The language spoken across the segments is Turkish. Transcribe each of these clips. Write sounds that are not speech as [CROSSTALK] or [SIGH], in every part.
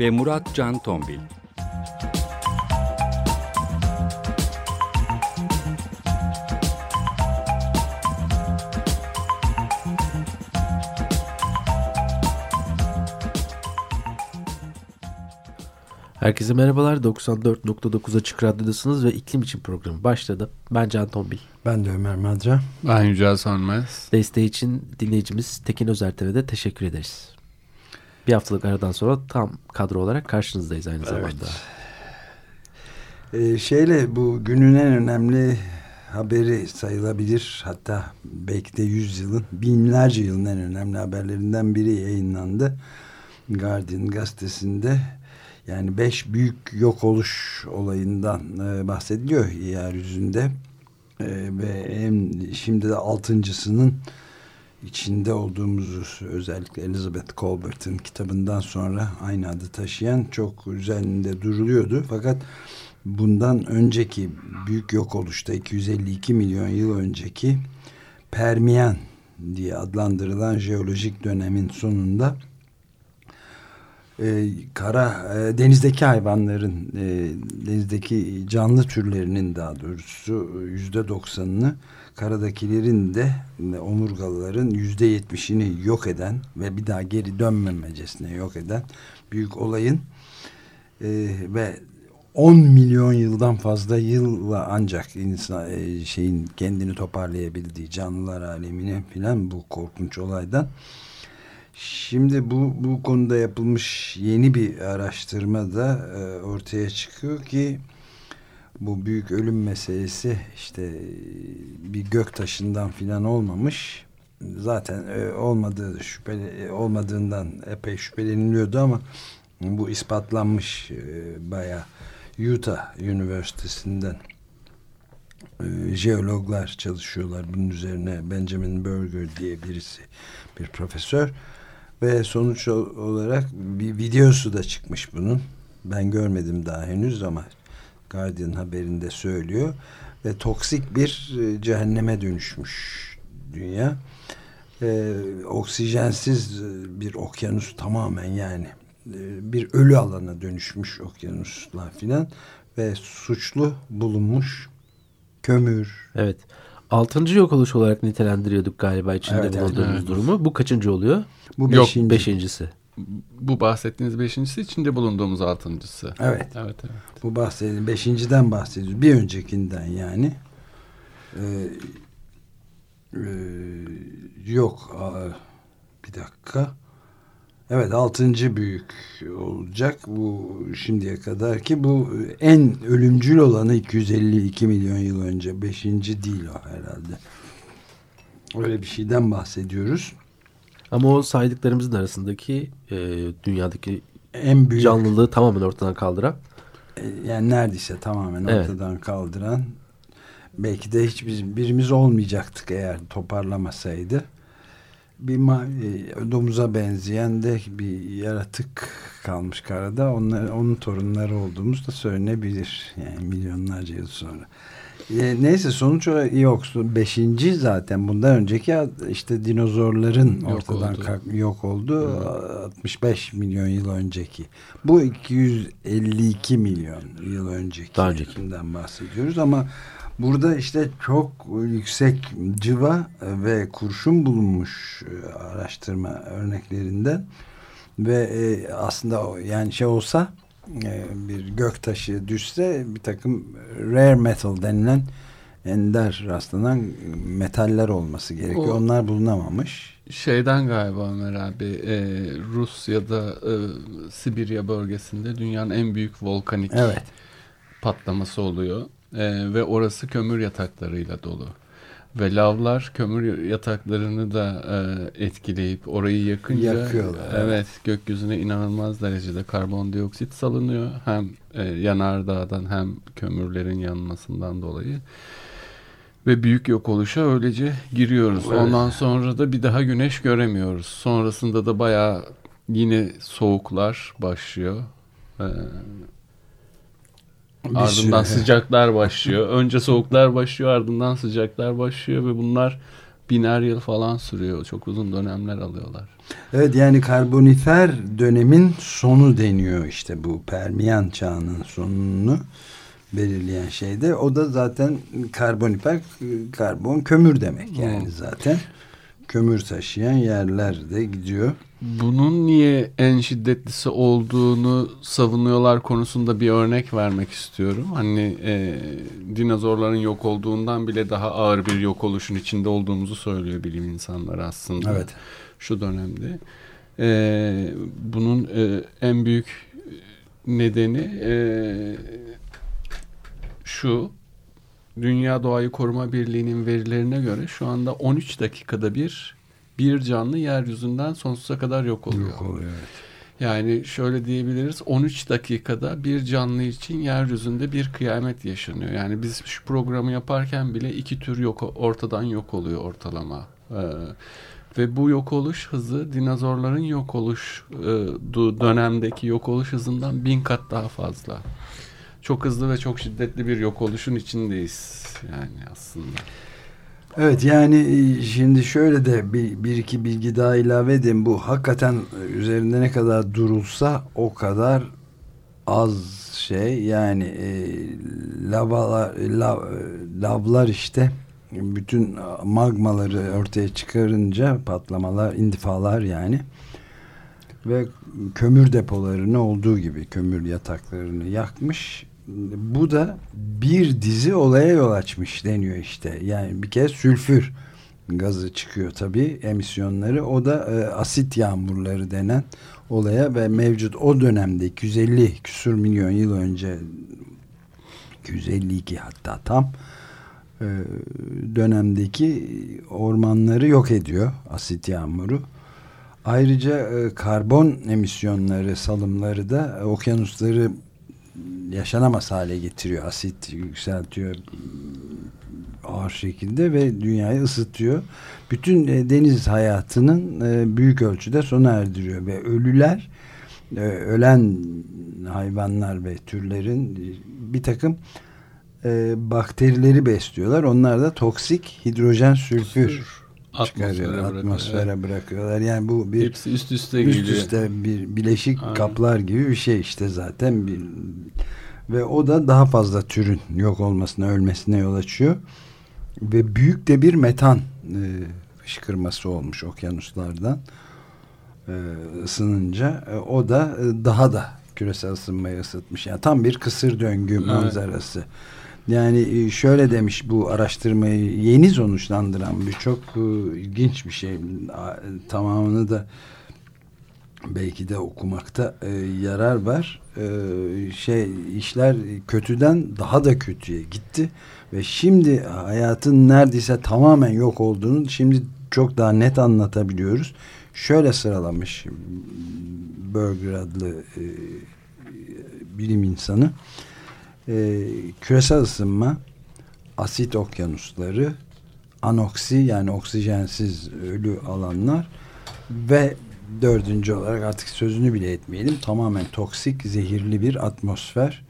ve Murat Can Tombil. Herkese merhabalar. 94.9 Açık Radyo'dasınız ve iklim için programı başladı. Ben Can Tombil. Ben de Ömer Madra. Ben Yücel Sönmez. Desteği için dinleyicimiz Tekin Özerteve'de teşekkür ederiz. Bir haftalık aradan sonra tam kadro olarak karşınızdayız aynı zamanda. Ee, şeyle bu günün en önemli haberi sayılabilir. Hatta belki de yüzyılın, binlerce yılın en önemli haberlerinden biri yayınlandı. Guardian gazetesinde yani beş büyük yok oluş olayından e, bahsediliyor yeryüzünde e, ve en, şimdi de altıncısının içinde olduğumuzu özellikle Elizabeth Colbert'ın kitabından sonra aynı adı taşıyan çok üzerinde duruluyordu. Fakat bundan önceki büyük yok oluşta 252 milyon yıl önceki Permian diye adlandırılan jeolojik dönemin sonunda e, kara e, denizdeki hayvanların e, denizdeki canlı türlerinin daha doğrusu yüzde doksanını karadakilerin de omurgalıların yüzde yetmişini yok eden ve bir daha geri dönmemecesine yok eden büyük olayın e, ve 10 milyon yıldan fazla yılla ancak insan e, şeyin kendini toparlayabildiği canlılar alemine filan bu korkunç olaydan. Şimdi bu, bu konuda yapılmış yeni bir araştırma da e, ortaya çıkıyor ki bu büyük ölüm meselesi işte bir gök taşından filan olmamış. Zaten e, olmadığı şüpheli e, olmadığından epey şüpheleniliyordu ama bu ispatlanmış e, baya Utah Üniversitesi'nden e, jeologlar çalışıyorlar bunun üzerine Benjamin Berger diye birisi bir profesör ve sonuç olarak bir videosu da çıkmış bunun. Ben görmedim daha henüz ama Guardian haberinde söylüyor. Ve toksik bir e, cehenneme dönüşmüş dünya. Ee, oksijensiz e, bir okyanus tamamen yani e, bir ölü alana dönüşmüş okyanuslar filan ve suçlu bulunmuş kömür. Evet. Altıncı yok oluş olarak nitelendiriyorduk galiba içinde evet, bulunduğumuz evet. durumu. Bu kaçıncı oluyor? Bu Yok, beşinci. Beşincisi. Bu bahsettiğiniz beşincisi içinde bulunduğumuz altıncısı. Evet. Evet, evet. Bu bahsediyoruz. Beşinciden bahsediyoruz. Bir öncekinden yani. Ee, e, yok. Bir dakika. Evet altıncı büyük olacak. Bu şimdiye kadar ki bu en ölümcül olanı 252 milyon yıl önce. Beşinci değil o herhalde. Öyle bir şeyden bahsediyoruz. Ama o saydıklarımızın arasındaki e, dünyadaki En büyük canlılığı tamamen ortadan kaldıran. E, yani neredeyse tamamen Evet. ortadan kaldıran belki de hiç biz birimiz olmayacaktık eğer toparlamasaydı. Bir e, domuza benzeyen de bir yaratık kalmış karada. Onlar, onun torunları olduğumuz da söylenebilir. Yani milyonlarca yıl sonra. E, neyse sonuç olarak yok. Beşinci zaten bundan önceki işte dinozorların Yok ortadan oldu. kalk- yok oldu. 65 milyon yıl önceki. Bu 252 milyon yıl önceki. Daha önceki. bahsediyoruz ama burada işte çok yüksek cıva ve kurşun bulunmuş e, araştırma örneklerinden ve e, aslında o yani şey olsa e, bir göktaşı düşse bir takım rare metal denilen ender rastlanan metaller olması gerekiyor. O- Onlar bulunamamış. Şeyden galiba Ömer abi e, Rusya'da e, Sibirya bölgesinde dünyanın en büyük volkanik Evet. patlaması oluyor. E, ve orası kömür yataklarıyla dolu. Ve lavlar kömür yataklarını da e, etkileyip orayı yakınca Yakıyorlar, evet gökyüzüne inanılmaz derecede karbondioksit salınıyor. Hem e, yanardağdan hem kömürlerin yanmasından dolayı. Ve büyük yok oluşa öylece giriyoruz. Evet. Ondan sonra da bir daha güneş göremiyoruz. Sonrasında da bayağı yine soğuklar başlıyor. Ee, Bir ardından süre- sıcaklar başlıyor. Önce soğuklar başlıyor ardından sıcaklar başlıyor ve bunlar biner yıl falan sürüyor. Çok uzun dönemler alıyorlar. Evet yani karbonifer dönemin sonu deniyor işte bu Permiyan çağının sonunu belirleyen şeyde. O da zaten karbonifer karbon kömür demek yani Hmm. zaten. Kömür taşıyan yerlerde gidiyor. Bunun niye en şiddetlisi olduğunu savunuyorlar konusunda bir örnek vermek istiyorum. Hani e, dinozorların yok olduğundan bile daha ağır bir yok oluşun içinde olduğumuzu söylüyor bilim insanları aslında. Evet. Şu dönemde. E, bunun e, en büyük nedeni e, şu. Dünya Doğayı Koruma Birliği'nin verilerine göre şu anda 13 dakikada bir bir canlı yeryüzünden sonsuza kadar yok oluyor. Yok oluyor. evet. Yani şöyle diyebiliriz 13 dakikada bir canlı için yeryüzünde bir kıyamet yaşanıyor. Yani biz şu programı yaparken bile iki tür yok ortadan yok oluyor ortalama. Ee, ve bu yok oluş hızı dinozorların yok oluş e, dönemdeki yok oluş hızından bin kat daha fazla. Çok hızlı ve çok şiddetli bir yok oluşun içindeyiz yani aslında. Evet yani e, şimdi şöyle de bir, bir iki bilgi daha ilave edeyim. Bu hakikaten e, üzerinde ne kadar durulsa o kadar az şey yani e, lavalar, lav, e, lavlar işte bütün magmaları ortaya çıkarınca patlamalar, indifalar yani ve kömür depolarını olduğu gibi kömür yataklarını yakmış. Bu da bir dizi olaya yol açmış deniyor işte. Yani bir kez sülfür gazı çıkıyor tabii emisyonları. O da e, asit yağmurları denen olaya ve mevcut o dönemde 250 küsur milyon yıl önce 252 hatta tam e, dönemdeki ormanları yok ediyor asit yağmuru. Ayrıca e, karbon emisyonları, salımları da e, okyanusları yaşanamaz hale getiriyor. Asit yükseltiyor ağır şekilde ve dünyayı ısıtıyor. Bütün e, deniz hayatının e, büyük ölçüde sona erdiriyor ve ölüler e, ölen hayvanlar ve türlerin bir takım bakterileri besliyorlar. Onlar da toksik hidrojen sülfür çıkarıyor. Atmosfere Atmosfere, bırakıyor. bırakıyorlar. Yani bu bir Hepsi üst üste üst geliyor. üste bir bileşik Aynen. kaplar gibi bir şey işte zaten bir ve o da daha fazla türün yok olmasına ölmesine yol açıyor ve büyük de bir metan e, fışkırması olmuş okyanuslardan e, ısınınca e, o da e, daha da küresel ısınmayı ısıtmış yani tam bir kısır döngü Evet. manzarası yani e, şöyle demiş bu araştırmayı yeni sonuçlandıran bir çok e, ilginç bir şey tamamını da belki de okumakta e, yarar var. Şey işler kötüden daha da kötüye gitti ve şimdi hayatın neredeyse tamamen yok olduğunu şimdi çok daha net anlatabiliyoruz. Şöyle sıralamış Berger adlı bilim insanı küresel ısınma asit okyanusları anoksi yani oksijensiz ölü alanlar ve dördüncü olarak artık sözünü bile etmeyelim tamamen toksik zehirli bir atmosfer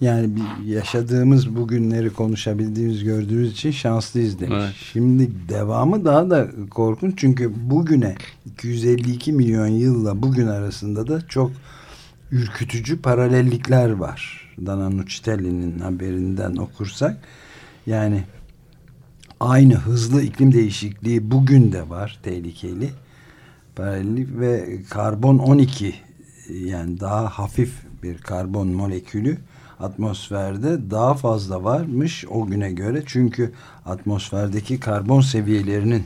yani yaşadığımız bugünleri konuşabildiğimiz gördüğümüz için şanslıyız demiş. Evet. Şimdi devamı daha da korkunç çünkü bugüne 252 milyon yılla bugün arasında da çok ürkütücü paralellikler var. Dana Nucitelli'nin haberinden okursak yani aynı hızlı iklim değişikliği bugün de var tehlikeli. Paralellik ve karbon 12 yani daha hafif bir karbon molekülü atmosferde daha fazla varmış o güne göre. Çünkü atmosferdeki karbon seviyelerinin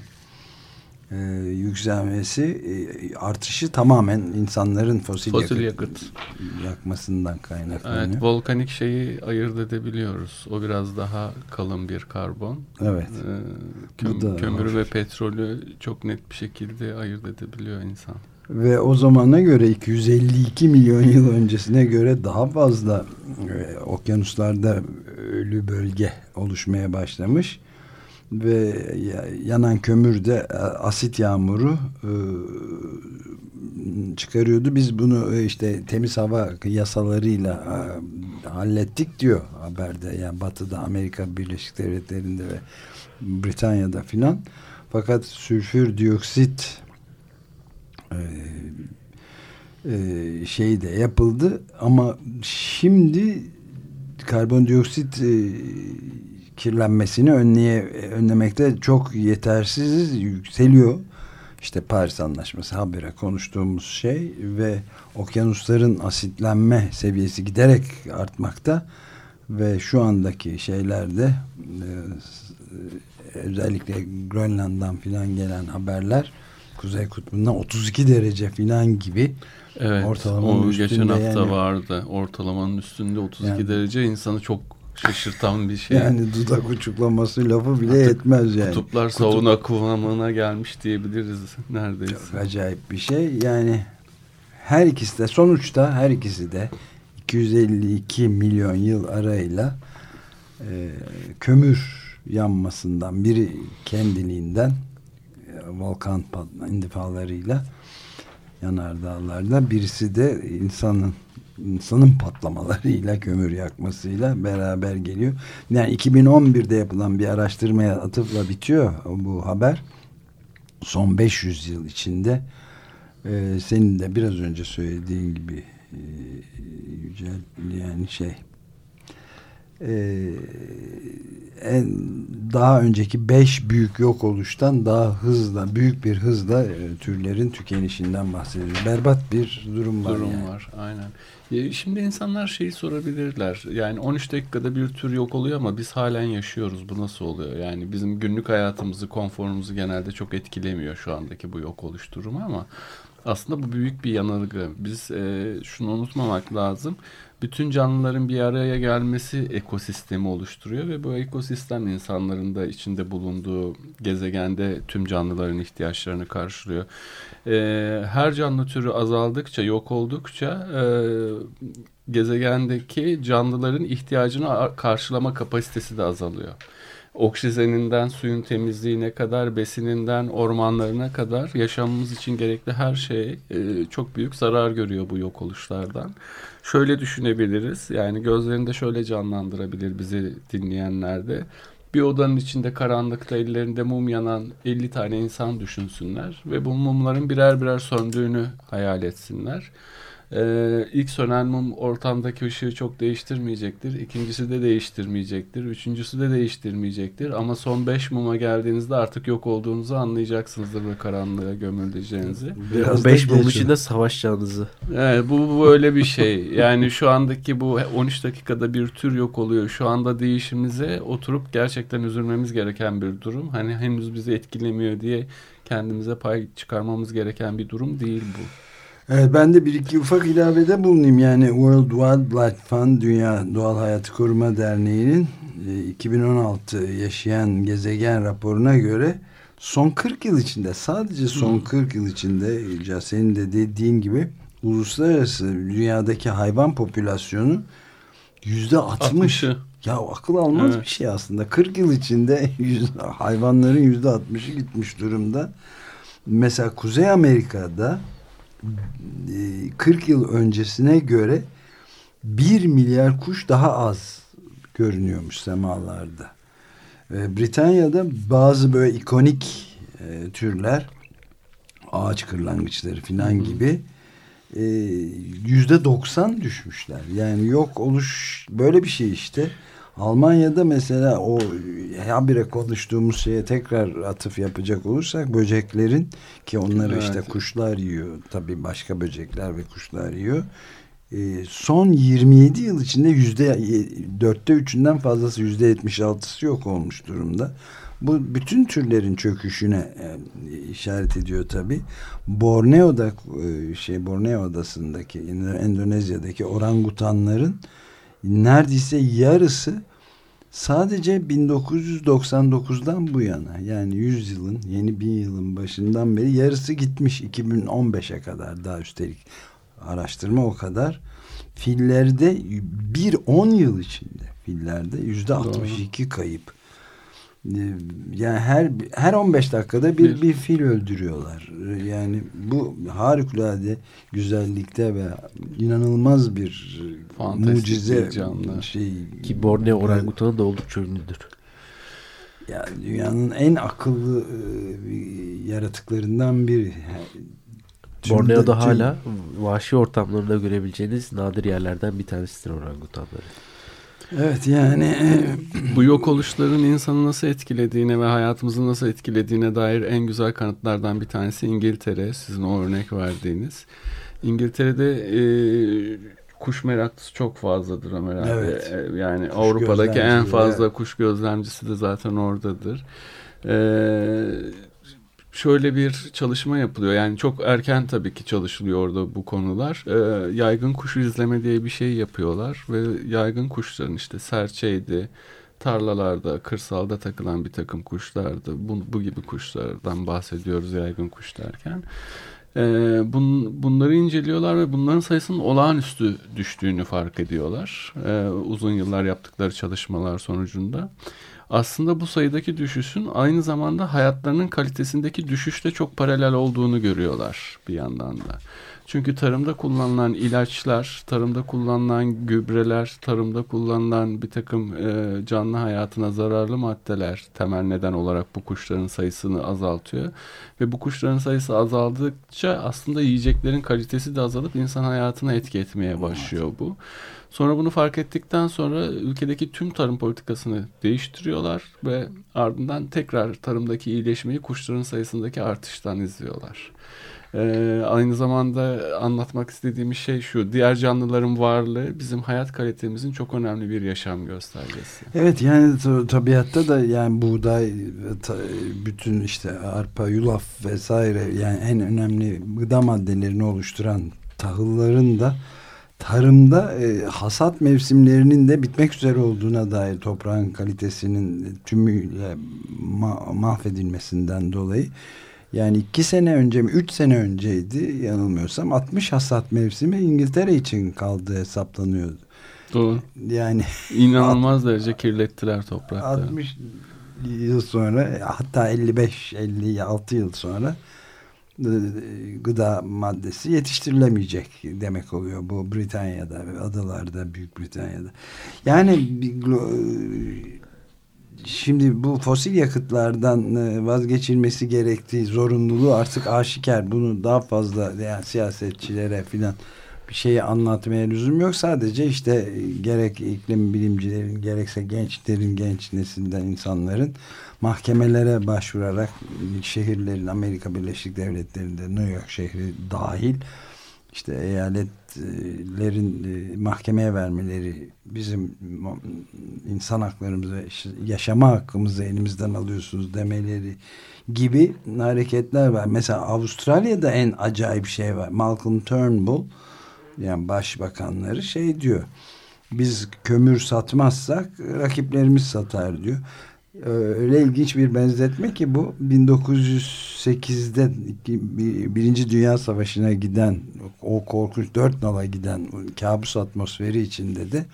e, yükselmesi e, artışı tamamen insanların fosil, Fosil yakıt, yakıt. yakmasından kaynaklanıyor. Evet, volkanik şeyi ayırt edebiliyoruz. O biraz daha kalın bir karbon. Evet. Ee, köm- da kömürü var. ve petrolü çok net bir şekilde ayırt edebiliyor insan. Ve o zamana göre 252 milyon yıl öncesine göre daha fazla e, okyanuslarda ölü bölge oluşmaya başlamış. Ve ya- yanan kömür de e, asit yağmuru e, çıkarıyordu. Biz bunu e, işte temiz hava yasalarıyla hallettik diyor haberde. Yani Batı'da Amerika Birleşik Devletleri'nde ve Britanya'da filan. Fakat sülfür dioksit şey de yapıldı ama şimdi karbondioksit kirlenmesini önleye, önlemekte çok yetersiz yükseliyor. İşte Paris Anlaşması habire konuştuğumuz şey ve okyanusların asitlenme seviyesi giderek artmakta ve şu andaki şeylerde e, özellikle Grönland'dan filan gelen haberler Kuzey Kutbu'ndan 32 derece filan gibi Evet. Ortalamanın o geçen hafta yani. vardı. Ortalamanın üstünde 32 Yani- derece insanı çok şaşırtan bir şey. yani dudak uçuklaması lafı bile yetmez yani. Kutuplar Kutup- savuna kıvamına gelmiş diyebiliriz neredeyse. Çok acayip bir şey. Yani her ikisi de sonuçta her ikisi de 252 milyon yıl arayla e, kömür yanmasından biri kendiliğinden e, volkan indifalarıyla yanardağlarda birisi de insanın insanın patlamalarıyla kömür yakmasıyla beraber geliyor. Yani 2011'de yapılan bir araştırmaya atıfla bitiyor bu haber. Son 500 yıl içinde e, senin de biraz önce söylediğin gibi e, Yücel yani şey e, en daha önceki beş büyük yok oluştan daha hızla büyük bir hızla e, türlerin tükenişinden bahsediyoruz. Berbat bir durum var. durum yani. var. Aynen. E, Şimdi insanlar şeyi sorabilirler. Yani 13 dakikada bir tür yok oluyor ama biz halen yaşıyoruz. Bu nasıl oluyor? Yani bizim günlük hayatımızı, konforumuzu genelde çok etkilemiyor şu andaki bu yok oluş durumu ama aslında bu büyük bir yanılgı. Biz e, şunu unutmamak lazım. Bütün canlıların bir araya gelmesi ekosistemi oluşturuyor ve bu ekosistem insanların da içinde bulunduğu gezegende tüm canlıların ihtiyaçlarını karşılıyor. E, her canlı türü azaldıkça, yok oldukça e, gezegendeki canlıların ihtiyacını karşılama kapasitesi de azalıyor. Oksijeninden, suyun temizliğine kadar, besininden, ormanlarına kadar yaşamımız için gerekli her şey çok büyük zarar görüyor bu yok oluşlardan. Şöyle düşünebiliriz, yani gözlerinde şöyle canlandırabilir bizi dinleyenler de. Bir odanın içinde karanlıkta ellerinde mum yanan 50 tane insan düşünsünler ve bu mumların birer birer söndüğünü hayal etsinler. Ee, ilk sönen mum ortamdaki ışığı çok değiştirmeyecektir. İkincisi de değiştirmeyecektir. Üçüncüsü de değiştirmeyecektir. Ama son beş muma geldiğinizde artık yok olduğunuzu anlayacaksınızdır ve karanlığa gömüleceğinizi. Biraz o 5 da mum geç. içinde savaşacağınızı. Evet, bu, bu böyle bir şey. Yani şu andaki bu 13 dakikada bir tür yok oluyor. Şu anda değişimize oturup gerçekten üzülmemiz gereken bir durum. Hani henüz bizi etkilemiyor diye kendimize pay çıkarmamız gereken bir durum değil bu. Evet, ben de bir iki ufak ilavede bulunayım. Yani World Wildlife Fund Dünya Doğal Hayatı Koruma Derneği'nin e, 2016 yaşayan gezegen raporuna göre son 40 yıl içinde sadece son 40 yıl içinde İlca, senin de dediğin gibi uluslararası dünyadaki hayvan popülasyonu yüzde 60. 60'ı. Ya akıl almaz Evet. bir şey aslında. 40 yıl içinde [LAUGHS] yüz- hayvanların yüzde 60'ı gitmiş durumda. Mesela Kuzey Amerika'da e, 40 yıl öncesine göre 1 milyar kuş daha az görünüyormuş semalarda. E, Britanya'da bazı böyle ikonik e, türler ağaç kırlangıçları falan gibi e, yüzde 90 düşmüşler. Yani yok oluş böyle bir şey işte. Almanya'da mesela o habire konuştuğumuz şeye tekrar atıf yapacak olursak böceklerin ki onları Evet. işte kuşlar yiyor. Tabii başka böcekler ve kuşlar yiyor. E, son 27 yıl içinde yüzde dörtte üçünden fazlası yüzde 76'sı yok olmuş durumda. Bu bütün türlerin çöküşüne e, işaret ediyor tabi. Borneo'da e, şey Borneo adasındaki Endonezya'daki orangutanların neredeyse yarısı sadece 1999'dan bu yana. Yani 100 yılın yeni bin yılın başından beri yarısı gitmiş. 2015'e kadar daha üstelik. Araştırma o kadar. Fillerde bir 10 yıl içinde fillerde yüzde 62 kayıp yani her her 15 dakikada bir, bir bir fil öldürüyorlar. Yani bu harikulade güzellikte ve inanılmaz bir Fantastik mucize bir canlı. şey. Ki Borneo orangutanı da oldukça ünlüdür. Ya dünyanın en akıllı e, yaratıklarından biri. Borneo'da tüm... hala vahşi ortamlarında görebileceğiniz nadir yerlerden bir tanesidir orangutanları. Evet yani bu yok oluşların insanı nasıl etkilediğine ve hayatımızı nasıl etkilediğine dair en güzel kanıtlardan bir tanesi İngiltere. Sizin o örnek verdiğiniz. İngiltere'de e, kuş meraklısı çok fazladır Ömer abi. Evet. E, yani kuş Avrupa'daki en fazla evet. kuş gözlemcisi de zaten oradadır. Eee şöyle bir çalışma yapılıyor. Yani çok erken tabii ki çalışılıyor orada bu konular. Ee, yaygın kuş izleme diye bir şey yapıyorlar ve yaygın kuşların işte serçeydi, tarlalarda, kırsalda takılan bir takım kuşlardı. Bu, bu gibi kuşlardan bahsediyoruz yaygın kuş derken. Ee, bun, bunları inceliyorlar ve bunların sayısının olağanüstü düştüğünü fark ediyorlar. Ee, uzun yıllar yaptıkları çalışmalar sonucunda aslında bu sayıdaki düşüşün aynı zamanda hayatlarının kalitesindeki düşüşte çok paralel olduğunu görüyorlar bir yandan da. Çünkü tarımda kullanılan ilaçlar, tarımda kullanılan gübreler, tarımda kullanılan bir takım e, canlı hayatına zararlı maddeler temel neden olarak bu kuşların sayısını azaltıyor. Ve bu kuşların sayısı azaldıkça aslında yiyeceklerin kalitesi de azalıp insan hayatına etki etmeye başlıyor bu. Sonra bunu fark ettikten sonra ülkedeki tüm tarım politikasını değiştiriyorlar ve ardından tekrar tarımdaki iyileşmeyi kuşların sayısındaki artıştan izliyorlar. Ee, aynı zamanda anlatmak istediğim şey şu. Diğer canlıların varlığı bizim hayat kalitemizin çok önemli bir yaşam göstergesi. Evet yani tabiatta da yani buğday, bütün işte arpa, yulaf vesaire yani en önemli gıda maddelerini oluşturan tahılların da tarımda e, hasat mevsimlerinin de bitmek üzere olduğuna dair toprağın kalitesinin tümüyle ma mahvedilmesinden dolayı yani iki sene önce mi üç sene önceydi yanılmıyorsam 60 hasat mevsimi İngiltere için kaldığı hesaplanıyordu. Doğru. Yani [LAUGHS] inanılmaz derece kirlettiler toprakları. 60 yıl sonra hatta 55 56 yıl sonra e, gıda maddesi yetiştirilemeyecek demek oluyor bu Britanya'da adalarda Büyük Britanya'da. Yani şimdi bu fosil yakıtlardan e, vazgeçilmesi gerektiği zorunluluğu artık aşikar. Bunu daha fazla yani siyasetçilere filan bir şeyi anlatmaya lüzum yok. Sadece işte gerek iklim bilimcilerin gerekse gençlerin genç nesilden insanların mahkemelere başvurarak şehirlerin Amerika Birleşik Devletleri'nde New York şehri dahil işte eyaletlerin e, mahkemeye vermeleri bizim insan haklarımızı yaşama hakkımızı elimizden alıyorsunuz demeleri gibi hareketler var. Mesela Avustralya'da en acayip şey var. Malcolm Turnbull yani başbakanları şey diyor. Biz kömür satmazsak rakiplerimiz satar diyor. Ee, öyle ilginç bir benzetme ki bu 1908'de Birinci Dünya Savaşı'na giden o korkunç dört nala giden kabus atmosferi içinde de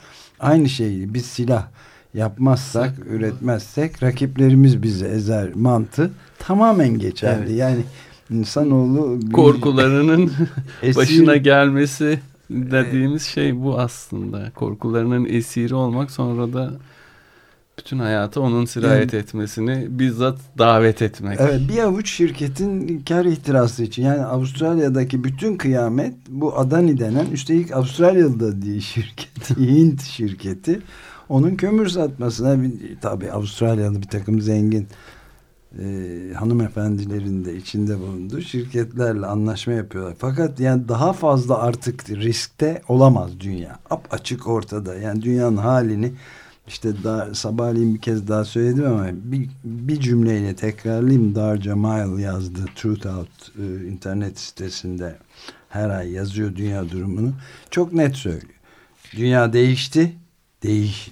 aynı şeyi biz silah yapmazsak, üretmezsek rakiplerimiz bizi ezer mantı tamamen geçerli. Evet. Yani insanoğlu korkularının [LAUGHS] başına gelmesi dediğimiz şey bu aslında. Korkularının esiri olmak sonra da bütün hayatı onun sirayet yani, etmesini bizzat davet etmek. Evet bir avuç şirketin kar ihtirası için yani Avustralya'daki bütün kıyamet bu Adani denen üstelik Avustralyalı diye şirket [LAUGHS] Hint şirketi onun kömür satmasına tabi Avustralyalı bir takım zengin e, hanımefendilerin de içinde bulunduğu şirketlerle anlaşma yapıyorlar. Fakat yani daha fazla artık riskte olamaz dünya. Ap açık ortada. Yani dünyanın halini işte daha, sabahleyin bir kez daha söyledim ama bir, bir cümleyle tekrarlayayım. Darja Mile yazdı Truth Out e, internet sitesinde her ay yazıyor dünya durumunu. Çok net söylüyor. Dünya değişti. Değiş,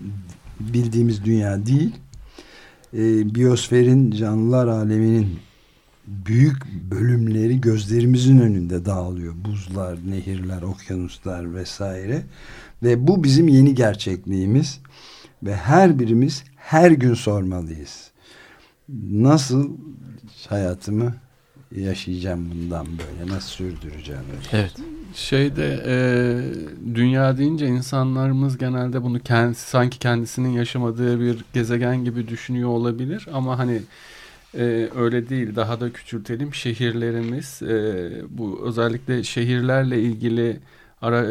bildiğimiz dünya değil. E, biyosferin, canlılar aleminin büyük bölümleri gözlerimizin önünde dağılıyor. Buzlar, nehirler, okyanuslar vesaire. Ve bu bizim yeni gerçekliğimiz. Ve her birimiz her gün sormalıyız. Nasıl hayatımı yaşayacağım bundan böyle? Nasıl sürdüreceğim? Öyle? Evet. Şeyde e, dünya deyince insanlarımız genelde bunu kendisi sanki kendisinin yaşamadığı bir gezegen gibi düşünüyor olabilir ama hani e, öyle değil daha da küçültelim şehirlerimiz e, bu özellikle şehirlerle ilgili ara,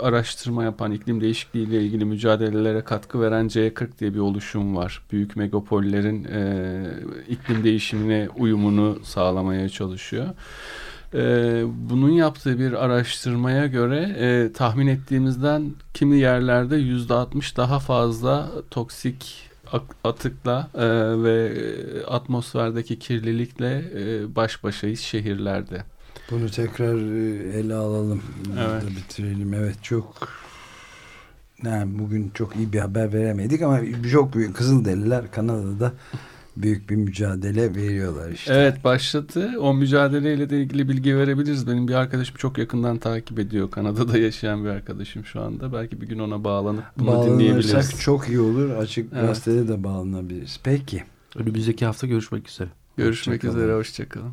araştırma yapan iklim değişikliği ile ilgili mücadelelere katkı veren C40 diye bir oluşum var. Büyük megapollerin e, iklim değişimine uyumunu sağlamaya çalışıyor. E, bunun yaptığı bir araştırmaya göre e, tahmin ettiğimizden kimi yerlerde yüzde 60 daha fazla toksik atıkla e, ve atmosferdeki kirlilikle e, baş başayız şehirlerde. Bunu tekrar e, ele alalım. Evet. bitirelim. Evet çok yani bugün çok iyi bir haber veremedik ama çok büyük Kızılderililer Kanada'da büyük bir mücadele veriyorlar işte. Evet başladı. O mücadeleyle de ilgili bilgi verebiliriz. Benim bir arkadaşım çok yakından takip ediyor. Kanada'da yaşayan bir arkadaşım şu anda. Belki bir gün ona bağlanıp bunu dinleyebiliriz. çok iyi olur. Açık evet. gazetede de bağlanabiliriz. Peki. Önümüzdeki hafta görüşmek üzere. Görüşmek hoşça üzere. Hoşçakalın.